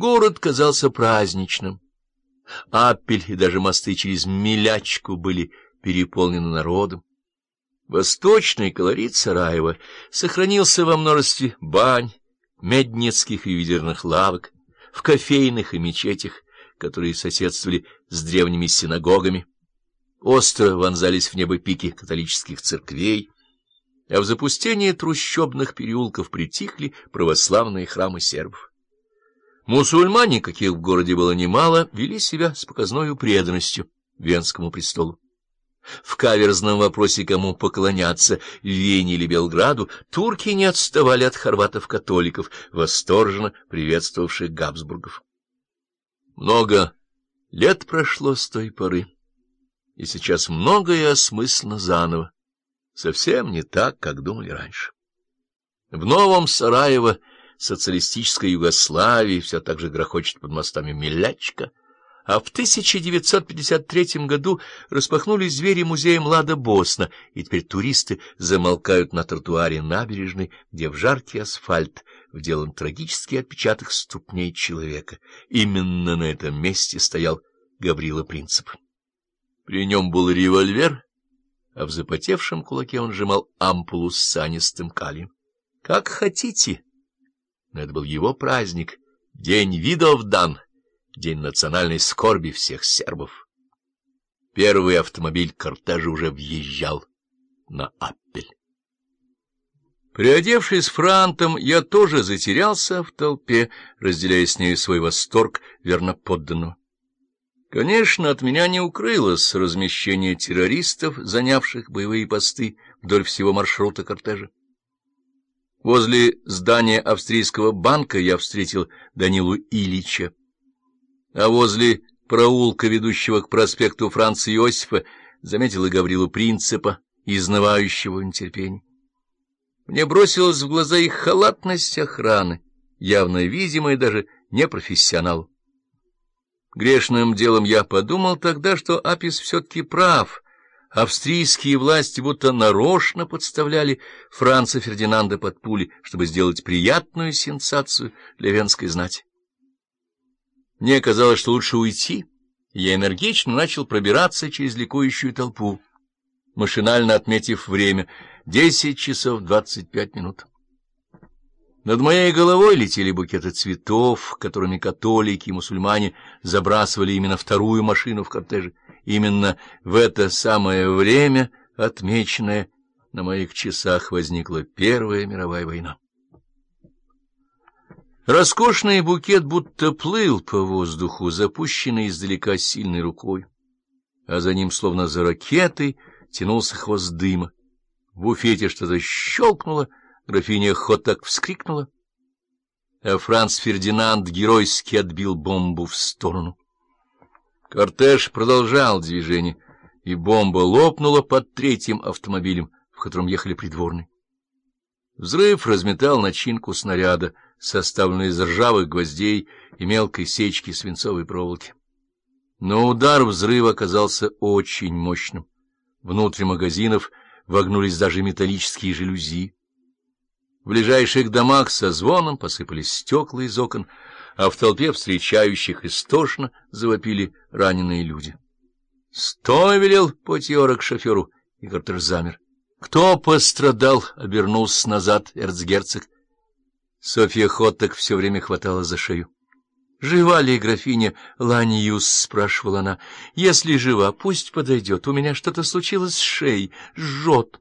Город казался праздничным. Аппель и даже мосты через Милячку были переполнены народом. Восточный колорит Сараева сохранился во множестве бань, медницких и ведерных лавок, в кофейных и мечетях, которые соседствовали с древними синагогами. Остро вонзались в небо пики католических церквей, а в запустении трущобных переулков притихли православные храмы сербов. Мусульмане, каких в городе было немало, вели себя с показной преданностью Венскому престолу. В каверзном вопросе, кому поклоняться, Вене или Белграду, турки не отставали от хорватов-католиков, восторженно приветствовавших Габсбургов. Много лет прошло с той поры, и сейчас многое осмысленно заново, совсем не так, как думали раньше. В Новом Сараево, социалистической Югославии, все так же грохочет под мостами Милячка, а в 1953 году распахнулись двери музея Млада Босна, и теперь туристы замолкают на тротуаре набережной, где в жаркий асфальт вделан трагический отпечаток ступней человека. Именно на этом месте стоял Гаврила Принцип. При нем был револьвер, а в запотевшем кулаке он сжимал ампулу с санистым калием. Как хотите, но это был его праздник, день видов дан день национальной скорби всех сербов. Первый автомобиль кортежа уже въезжал на Аппель. Приодевшись франтом, я тоже затерялся в толпе, разделяя с нею свой восторг верноподданного. Конечно, от меня не укрылось размещение террористов, занявших боевые посты вдоль всего маршрута кортежа. Возле здания австрийского банка я встретил Данилу Ильича а возле проулка, ведущего к проспекту Франца Иосифа, заметила Гаврилу Принципа, изнывающего в. Мне бросилась в глаза их халатность охраны, явно видимая даже непрофессионал. Грешным делом я подумал тогда, что Апис все-таки прав. Австрийские власти будто нарочно подставляли Франца Фердинанда под пули, чтобы сделать приятную сенсацию для венской знати. Мне казалось, что лучше уйти, я энергично начал пробираться через ликующую толпу, машинально отметив время — десять часов двадцать пять минут. Над моей головой летели букеты цветов, которыми католики и мусульмане забрасывали именно вторую машину в кортеже. Именно в это самое время, отмеченное на моих часах, возникла Первая мировая война. Роскошный букет будто плыл по воздуху, запущенный издалека сильной рукой, а за ним, словно за ракетой, тянулся хвост дыма. В буфете что-то щелкнуло, графиня Хотак вскрикнула, а Франц Фердинанд геройски отбил бомбу в сторону. Кортеж продолжал движение, и бомба лопнула под третьим автомобилем, в котором ехали придворные. Взрыв разметал начинку снаряда, составленную из ржавых гвоздей и мелкой сечки свинцовой проволоки. Но удар взрыва оказался очень мощным. Внутрь магазинов вогнулись даже металлические жалюзи. В ближайших домах со звоном посыпались стекла из окон, а в толпе встречающих истошно завопили раненые люди. — Стой! — велел Потьора к шоферу, и Картер замер. — Кто пострадал? — обернулся назад эрцгерцог. Софья Хоттек все время хватала за шею. — Жива ли графиня Ланиус? — спрашивала она. — Если жива, пусть подойдет. У меня что-то случилось с шеей. Жжет.